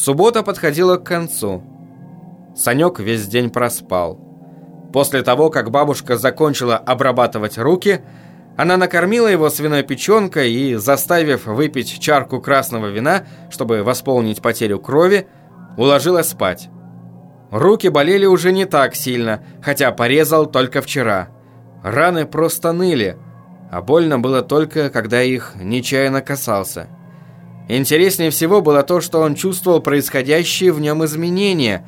Суббота подходила к концу. Санек весь день проспал. После того, как бабушка закончила обрабатывать руки, она накормила его свиной печенкой и, заставив выпить чарку красного вина, чтобы восполнить потерю крови, уложила спать. Руки болели уже не так сильно, хотя порезал только вчера. Раны просто ныли, а больно было только, когда их нечаянно касался. Интереснее всего было то, что он чувствовал происходящие в нем изменения.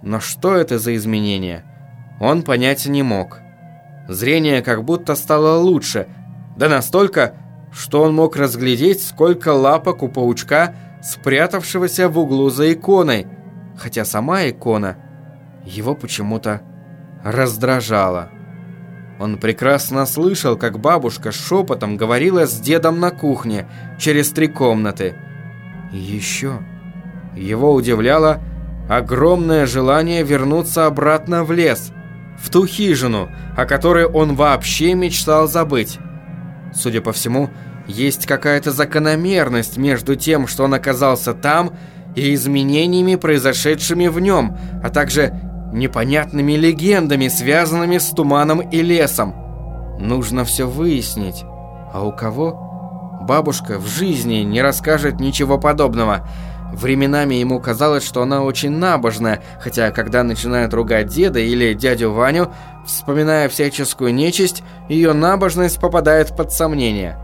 Но что это за изменения? Он понять не мог. Зрение как будто стало лучше, да настолько, что он мог разглядеть, сколько лапок у паучка, спрятавшегося в углу за иконой, хотя сама икона его почему-то раздражала. Он прекрасно слышал, как бабушка шепотом говорила с дедом на кухне через три комнаты. И еще его удивляло огромное желание вернуться обратно в лес, в ту хижину, о которой он вообще мечтал забыть. Судя по всему, есть какая-то закономерность между тем, что он оказался там, и изменениями, произошедшими в нем, а также непонятными легендами, связанными с туманом и лесом. Нужно все выяснить. А у кого? Бабушка в жизни не расскажет ничего подобного. Временами ему казалось, что она очень набожная, хотя когда начинает ругать деда или дядю Ваню, вспоминая всяческую нечисть, ее набожность попадает под сомнение.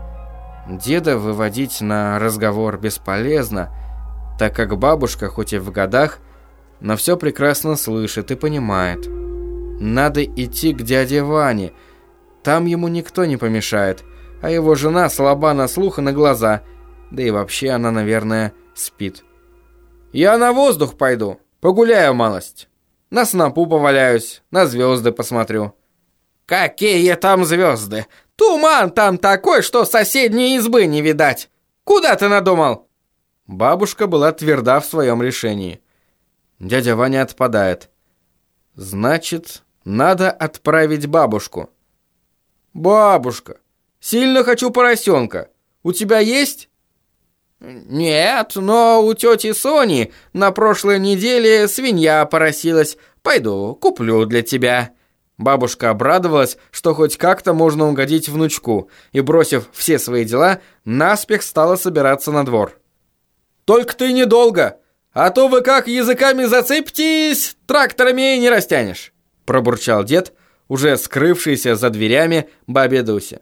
Деда выводить на разговор бесполезно, так как бабушка, хоть и в годах, но все прекрасно слышит и понимает. Надо идти к дяде Ване. Там ему никто не помешает, а его жена слаба на слух и на глаза, да и вообще она, наверное, спит. «Я на воздух пойду, погуляю малость. На снопу поваляюсь, на звезды посмотрю». «Какие там звезды? Туман там такой, что соседней избы не видать. Куда ты надумал?» Бабушка была тверда в своем решении. Дядя Ваня отпадает. Значит, надо отправить бабушку. Бабушка, сильно хочу поросенка. У тебя есть? Нет, но у тети Сони на прошлой неделе свинья поросилась. Пойду, куплю для тебя. Бабушка обрадовалась, что хоть как-то можно угодить внучку, и, бросив все свои дела, наспех стала собираться на двор. «Только ты недолго!» «А то вы как языками зацепитесь, тракторами не растянешь», пробурчал дед, уже скрывшийся за дверями бабе Дуся.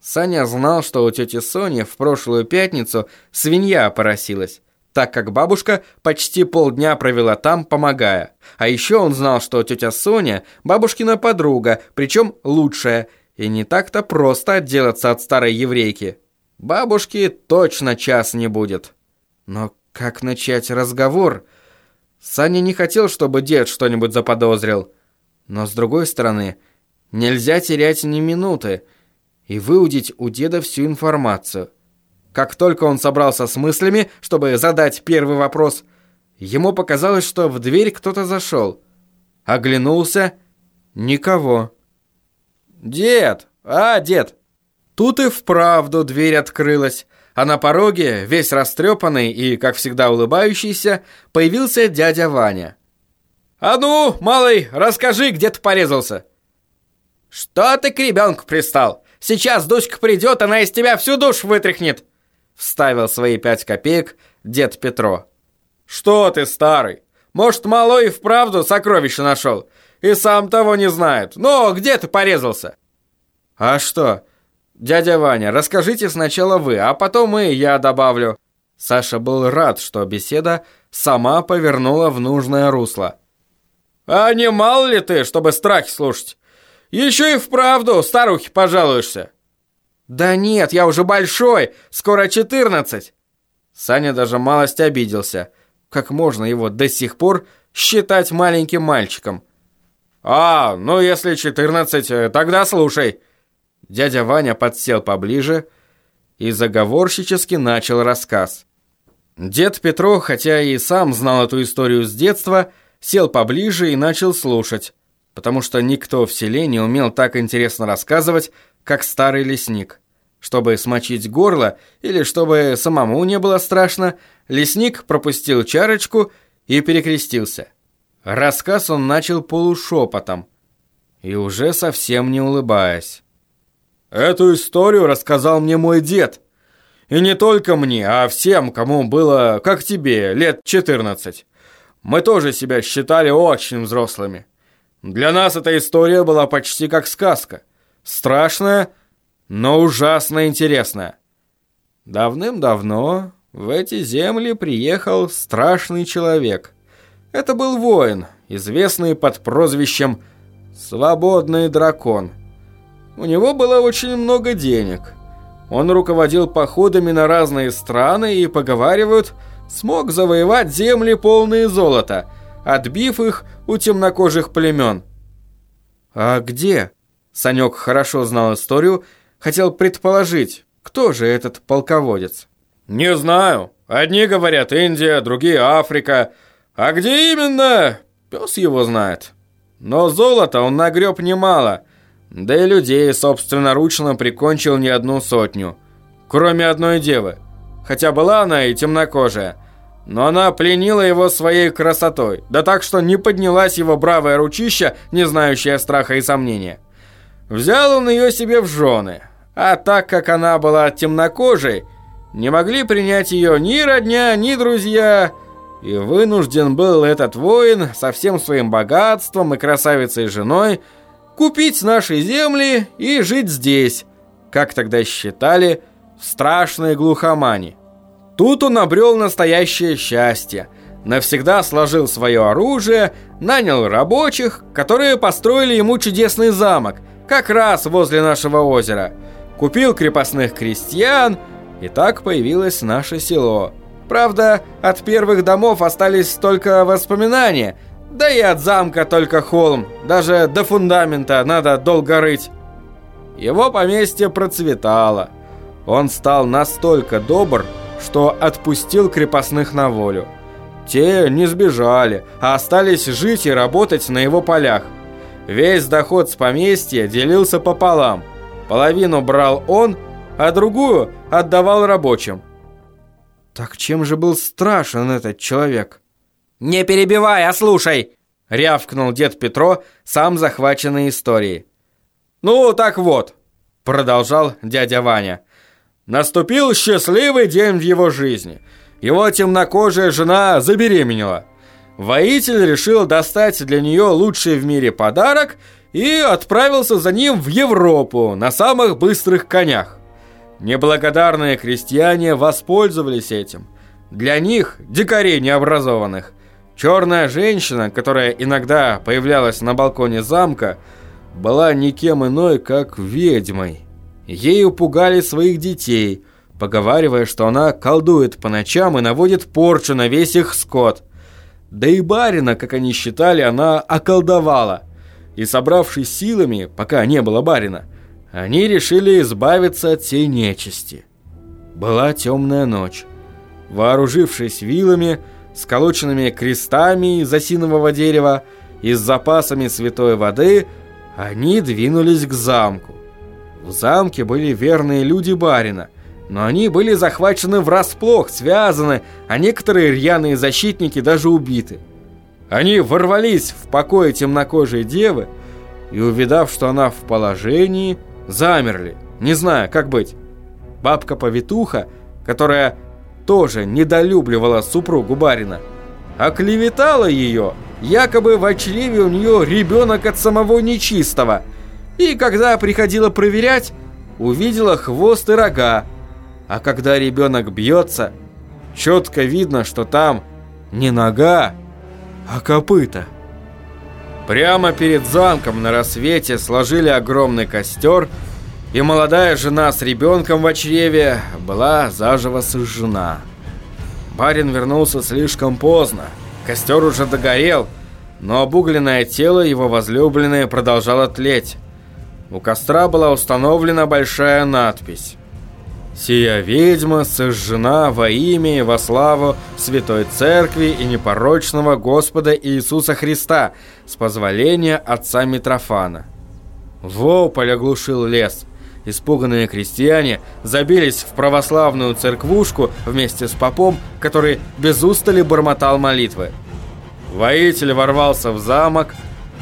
Саня знал, что у тети Сони в прошлую пятницу свинья поросилась, так как бабушка почти полдня провела там, помогая. А еще он знал, что тетя Соня – бабушкина подруга, причем лучшая, и не так-то просто отделаться от старой еврейки. Бабушке точно час не будет. Но как начать разговор? Саня не хотел, чтобы дед что-нибудь заподозрил. Но с другой стороны, нельзя терять ни минуты и выудить у деда всю информацию. Как только он собрался с мыслями, чтобы задать первый вопрос, ему показалось, что в дверь кто-то зашел. Оглянулся — никого. «Дед! А, дед!» Тут и вправду дверь открылась, а на пороге, весь растрепанный и, как всегда, улыбающийся, появился дядя Ваня. «А ну, малый, расскажи, где ты порезался?» «Что ты к ребенку пристал? Сейчас Дуська придет, она из тебя всю душу вытряхнет!» Вставил свои пять копеек дед Петро. «Что ты, старый? Может, малой и вправду сокровище нашел? И сам того не знает. Но где ты порезался?» «А что, «Дядя Ваня, расскажите сначала вы, а потом и я добавлю». Саша был рад, что беседа сама повернула в нужное русло. «А не мало ли ты, чтобы страхи слушать? Еще и вправду старухи пожалуешься». «Да нет, я уже большой, скоро четырнадцать». Саня даже малость обиделся. Как можно его до сих пор считать маленьким мальчиком? «А, ну если четырнадцать, э, тогда слушай». Дядя Ваня подсел поближе и заговорщически начал рассказ. Дед Петро, хотя и сам знал эту историю с детства, сел поближе и начал слушать, потому что никто в селе не умел так интересно рассказывать, как старый лесник. Чтобы смочить горло или чтобы самому не было страшно, Лесник пропустил чарочку и перекрестился. Рассказ он начал полушепотом и уже совсем не улыбаясь. «Эту историю рассказал мне мой дед. И не только мне, а всем, кому было, как тебе, лет 14. Мы тоже себя считали очень взрослыми. Для нас эта история была почти как сказка. Страшная, но ужасно интересная. Давным-давно в эти земли приехал страшный человек. Это был воин, известный под прозвищем «Свободный дракон». У него было очень много денег. Он руководил походами на разные страны и, поговаривают, смог завоевать земли полные золота, отбив их у темнокожих племен. «А где?» Санек хорошо знал историю, хотел предположить, кто же этот полководец. «Не знаю. Одни говорят Индия, другие Африка. А где именно, пес его знает. Но золота он нагреб немало, да и людей собственноручно прикончил не одну сотню, кроме одной девы. Хотя была она и темнокожая, но она пленила его своей красотой, да так, что не поднялась его бравая ручища, не знающая страха и сомнения. Взял он ее себе в жены, а так как она была темнокожей, не могли принять ее ни родня, ни друзья, и вынужден был этот воин со всем своим богатством и красавицей женой купить наши земли и жить здесь, как тогда считали, в страшной глухомане. Тут он обрел настоящее счастье. Навсегда сложил свое оружие, нанял рабочих, которые построили ему чудесный замок, как раз возле нашего озера. Купил крепостных крестьян, и так появилось наше село. Правда, от первых домов остались только воспоминания – да и от замка только холм, даже до фундамента надо долго рыть. Его поместье процветало. Он стал настолько добр, что отпустил крепостных на волю. Те не сбежали, а остались жить и работать на его полях. Весь доход с поместья делился пополам. Половину брал он, а другую отдавал рабочим. Так чем же был страшен этот человек? «Не перебивай, а слушай!» — рявкнул дед Петро, сам захваченный историей. «Ну, так вот», — продолжал дядя Ваня. «Наступил счастливый день в его жизни. Его темнокожая жена забеременела. Воитель решил достать для нее лучший в мире подарок и отправился за ним в Европу на самых быстрых конях. Неблагодарные крестьяне воспользовались этим. Для них, дикарей необразованных, Черная женщина, которая иногда появлялась на балконе замка, была никем иной, как ведьмой. Ею пугали своих детей, поговаривая, что она колдует по ночам и наводит порчу на весь их скот. Да и барина, как они считали, она околдовала. И собравшись силами, пока не было барина, они решили избавиться от всей нечисти. Была темная ночь. Вооружившись вилами, сколоченными крестами из осинового дерева и с запасами святой воды, они двинулись к замку. В замке были верные люди барина, но они были захвачены врасплох, связаны, а некоторые рьяные защитники даже убиты. Они ворвались в покое темнокожей девы и, увидав, что она в положении, замерли, не зная, как быть. Бабка-повитуха, которая тоже недолюбливала супругу барина, оклеветала ее, якобы в чреве у нее ребенок от самого нечистого, и когда приходила проверять, увидела хвост и рога, а когда ребенок бьется, четко видно, что там не нога, а копыта. Прямо перед замком на рассвете сложили огромный костер и молодая жена с ребенком в чреве была заживо сожжена. Барин вернулся слишком поздно. Костер уже догорел, но обугленное тело его возлюбленной продолжало тлеть. У костра была установлена большая надпись. «Сия ведьма сожжена во имя и во славу Святой Церкви и непорочного Господа Иисуса Христа с позволения отца Митрофана». Вопль оглушил лес – испуганные крестьяне забились в православную церквушку вместе с попом, который без устали бормотал молитвы. Воитель ворвался в замок,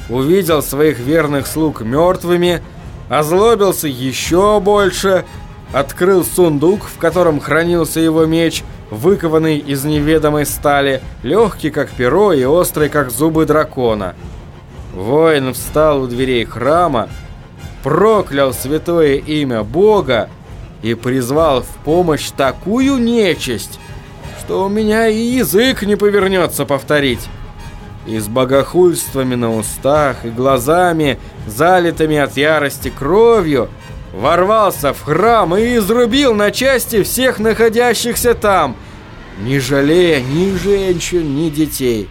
увидел своих верных слуг мертвыми, озлобился еще больше, открыл сундук, в котором хранился его меч, выкованный из неведомой стали, легкий как перо и острый как зубы дракона. Воин встал у дверей храма, проклял святое имя Бога и призвал в помощь такую нечисть, что у меня и язык не повернется повторить и с богохульствами на устах, и глазами, залитыми от ярости кровью, ворвался в храм и изрубил на части всех находящихся там, не жалея ни женщин, ни детей.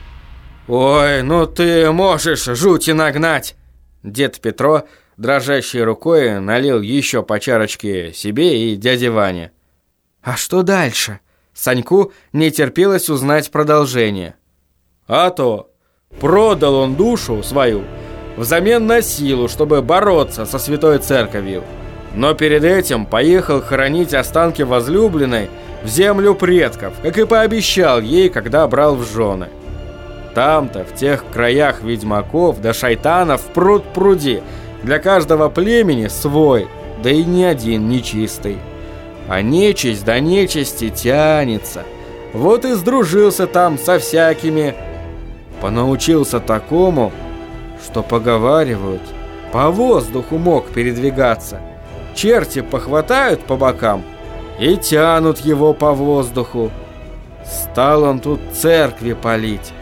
«Ой, ну ты можешь жути нагнать!» Дед Петро, дрожащей рукой, налил еще по чарочке себе и дяде Ване. «А что дальше?» Саньку не терпелось узнать продолжение. «А то!» Продал он душу свою взамен на силу, чтобы бороться со святой церковью. Но перед этим поехал хоронить останки возлюбленной в землю предков, как и пообещал ей, когда брал в жены. Там-то, в тех краях ведьмаков да шайтанов пруд пруди, для каждого племени свой, да и ни один нечистый. А нечисть до нечисти тянется. Вот и сдружился там со всякими Понаучился такому, что поговаривают, по воздуху мог передвигаться. Черти похватают по бокам и тянут его по воздуху. Стал он тут церкви палить,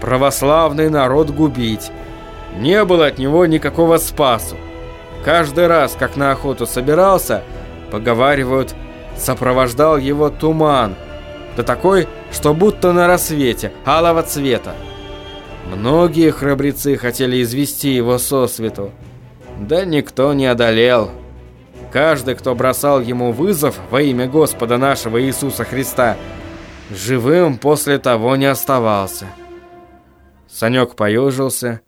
православный народ губить. Не было от него никакого спасу. Каждый раз, как на охоту собирался, поговаривают, сопровождал его туман, да такой, что будто на рассвете, алого цвета. Многие храбрецы хотели извести его сосвету, да никто не одолел. Каждый, кто бросал ему вызов во имя Господа нашего Иисуса Христа, живым после того не оставался. Санек поежился.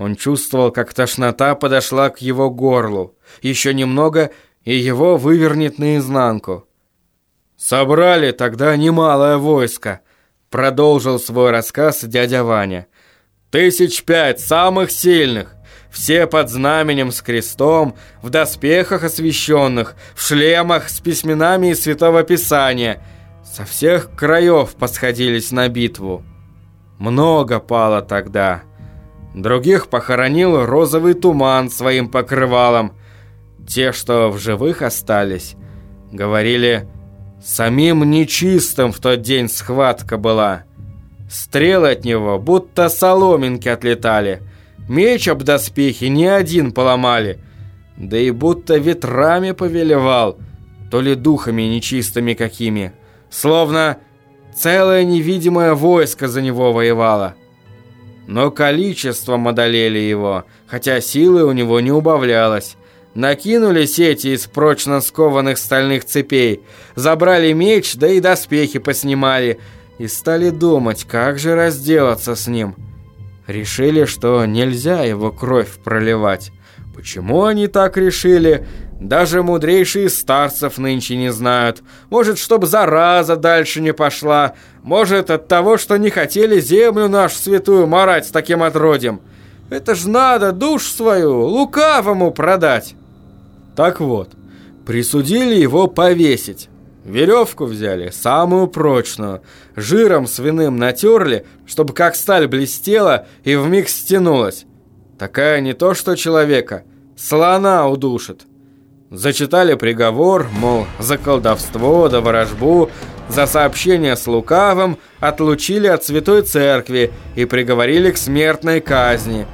Он чувствовал, как тошнота подошла к его горлу. Еще немного, и его вывернет наизнанку. «Собрали тогда немалое войско», — продолжил свой рассказ дядя Ваня. Тысяч пять самых сильных, все под знаменем с крестом, в доспехах освященных, в шлемах с письменами из Святого Писания. Со всех краев посходились на битву. Много пало тогда. Других похоронил розовый туман своим покрывалом. Те, что в живых остались, говорили, самим нечистым в тот день схватка была. Стрелы от него будто соломинки отлетали. Меч об доспехи ни один поломали. Да и будто ветрами повелевал, то ли духами нечистыми какими. Словно целое невидимое войско за него воевало. Но количеством одолели его, хотя силы у него не убавлялось. Накинули сети из прочно скованных стальных цепей, забрали меч, да и доспехи поснимали – и стали думать, как же разделаться с ним. Решили, что нельзя его кровь проливать. Почему они так решили? Даже мудрейшие старцев нынче не знают. Может, чтоб зараза дальше не пошла. Может, от того, что не хотели землю нашу святую марать с таким отродьем. Это ж надо душ свою лукавому продать. Так вот, присудили его повесить. Веревку взяли, самую прочную, жиром свиным натерли, чтобы как сталь блестела и вмиг стянулась. Такая не то что человека, слона удушит. Зачитали приговор, мол, за колдовство да ворожбу, за сообщение с лукавым отлучили от святой церкви и приговорили к смертной казни.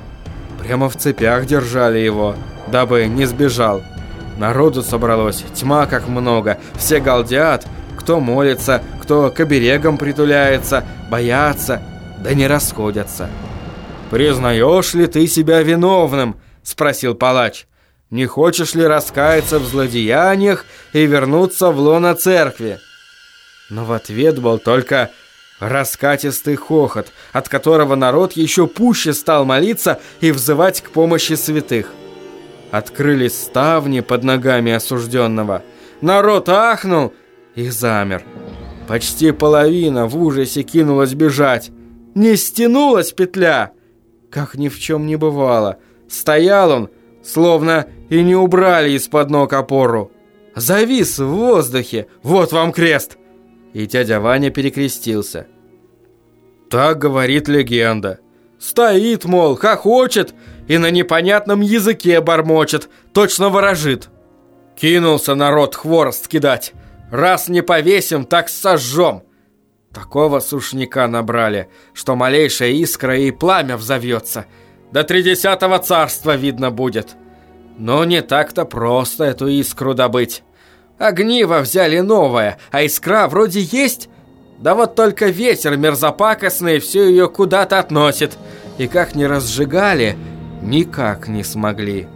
Прямо в цепях держали его, дабы не сбежал. Народу собралось, тьма как много, все галдят, кто молится, кто к оберегам притуляется, боятся, да не расходятся. «Признаешь ли ты себя виновным?» – спросил палач. «Не хочешь ли раскаяться в злодеяниях и вернуться в лоно церкви?» Но в ответ был только раскатистый хохот, от которого народ еще пуще стал молиться и взывать к помощи святых. Открылись ставни под ногами осужденного. Народ ахнул и замер. Почти половина в ужасе кинулась бежать. Не стянулась петля. Как ни в чем не бывало. Стоял он, словно и не убрали из-под ног опору. Завис в воздухе. Вот вам крест. И дядя Ваня перекрестился. Так говорит легенда. Стоит, мол, хохочет и на непонятном языке бормочет, точно ворожит. Кинулся народ хворост кидать. Раз не повесим, так сожжем. Такого сушняка набрали, что малейшая искра и пламя взовьется. До тридесятого царства видно будет. Но не так-то просто эту искру добыть. Огниво взяли новое, а искра вроде есть. Да вот только ветер мерзопакостный все ее куда-то относит. И как не разжигали, никак не смогли.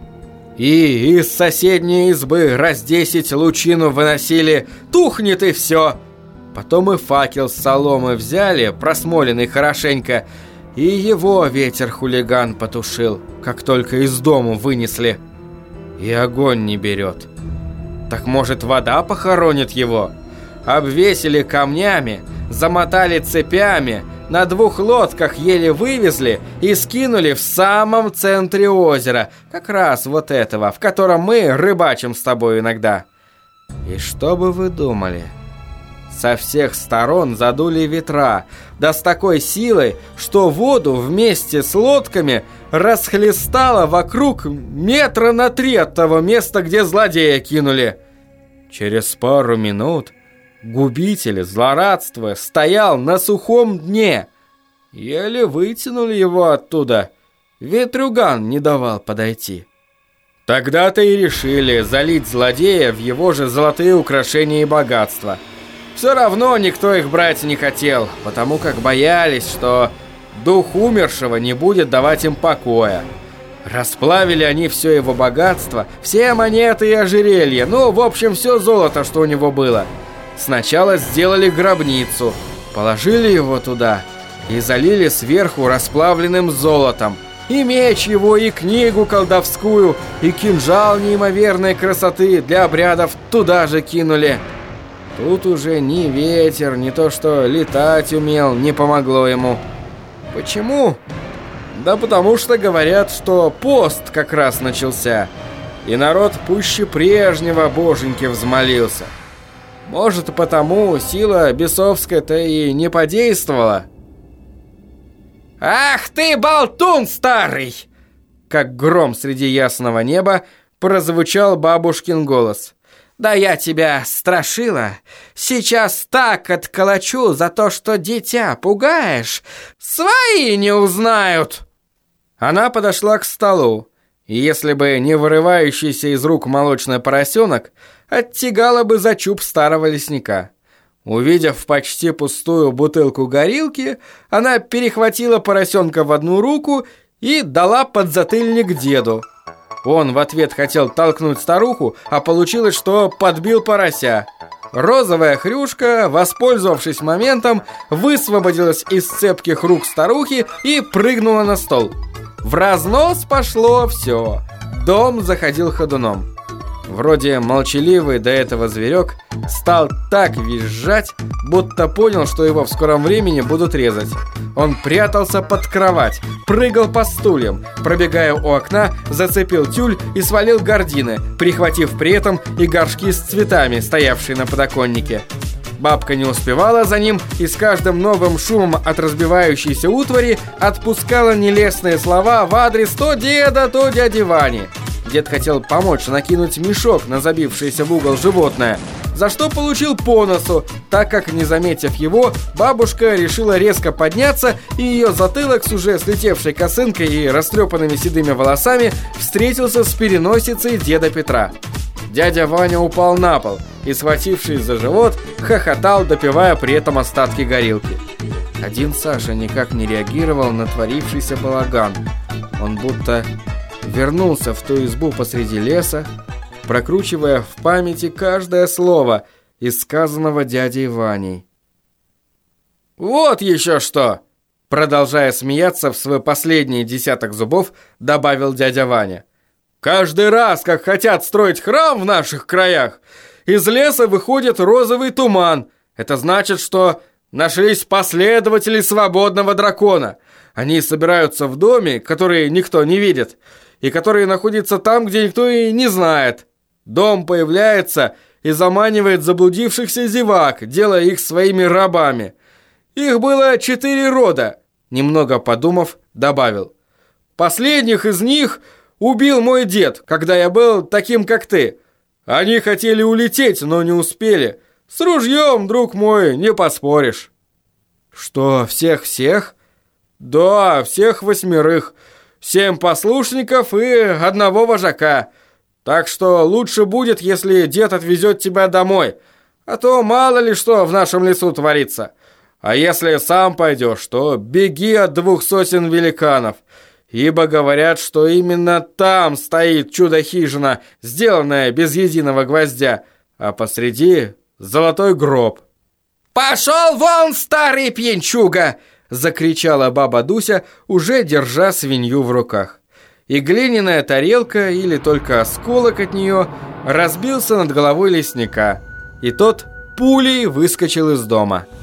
И из соседней избы раз десять лучину выносили, тухнет и все. Потом и факел с соломы взяли, просмоленный хорошенько, и его ветер-хулиган потушил, как только из дому вынесли. И огонь не берет. Так может вода похоронит его? Обвесили камнями, замотали цепями, на двух лодках еле вывезли и скинули в самом центре озера, как раз вот этого, в котором мы рыбачим с тобой иногда. И что бы вы думали? Со всех сторон задули ветра, да с такой силой, что воду вместе с лодками расхлестало вокруг метра на три от того места, где злодея кинули. Через пару минут Губитель, злорадство, стоял на сухом дне. Еле вытянули его оттуда. Ветрюган не давал подойти. Тогда-то и решили залить злодея в его же золотые украшения и богатства. Все равно никто их брать не хотел, потому как боялись, что дух умершего не будет давать им покоя. Расплавили они все его богатство, все монеты и ожерелья, ну, в общем, все золото, что у него было – Сначала сделали гробницу, положили его туда и залили сверху расплавленным золотом. И меч его, и книгу колдовскую, и кинжал неимоверной красоты для обрядов туда же кинули. Тут уже ни ветер, ни то, что летать умел, не помогло ему. Почему? Да потому что говорят, что пост как раз начался, и народ пуще прежнего боженьки взмолился. Может, потому сила бесовская-то и не подействовала. «Ах ты, болтун старый!» Как гром среди ясного неба прозвучал бабушкин голос. «Да я тебя страшила! Сейчас так отколочу за то, что дитя пугаешь! Свои не узнают!» Она подошла к столу, и если бы не вырывающийся из рук молочный поросенок, оттягала бы за чуб старого лесника. Увидев почти пустую бутылку горилки, она перехватила поросенка в одну руку и дала подзатыльник деду. Он в ответ хотел толкнуть старуху, а получилось, что подбил порося. Розовая хрюшка, воспользовавшись моментом, высвободилась из цепких рук старухи и прыгнула на стол. В разнос пошло все. Дом заходил ходуном. Вроде молчаливый до этого зверек стал так визжать, будто понял, что его в скором времени будут резать. Он прятался под кровать, прыгал по стульям, пробегая у окна, зацепил тюль и свалил гардины, прихватив при этом и горшки с цветами, стоявшие на подоконнике. Бабка не успевала за ним и с каждым новым шумом от разбивающейся утвари отпускала нелестные слова в адрес то деда, то дяди Вани. Дед хотел помочь накинуть мешок на забившееся в угол животное, за что получил по носу, так как, не заметив его, бабушка решила резко подняться, и ее затылок с уже слетевшей косынкой и растрепанными седыми волосами встретился с переносицей деда Петра. Дядя Ваня упал на пол и, схватившись за живот, хохотал, допивая при этом остатки горилки. Один Саша никак не реагировал на творившийся балаган. Он будто вернулся в ту избу посреди леса, прокручивая в памяти каждое слово из сказанного дядей Ваней. «Вот еще что!» Продолжая смеяться в свой последний десяток зубов, добавил дядя Ваня. Каждый раз, как хотят строить храм в наших краях, из леса выходит розовый туман. Это значит, что нашлись последователи свободного дракона. Они собираются в доме, который никто не видит, и который находится там, где никто и не знает. Дом появляется и заманивает заблудившихся зевак, делая их своими рабами. Их было четыре рода, немного подумав, добавил. Последних из них убил мой дед, когда я был таким, как ты. Они хотели улететь, но не успели. С ружьем, друг мой, не поспоришь. Что, всех-всех? Да, всех восьмерых. Семь послушников и одного вожака. Так что лучше будет, если дед отвезет тебя домой. А то мало ли что в нашем лесу творится. А если сам пойдешь, то беги от двух сотен великанов. Ибо говорят, что именно там стоит чудо-хижина, сделанная без единого гвоздя, а посреди золотой гроб. «Пошел вон, старый пьянчуга!» Закричала баба Дуся, уже держа свинью в руках. И глиняная тарелка, или только осколок от нее, разбился над головой лесника, и тот пулей выскочил из дома –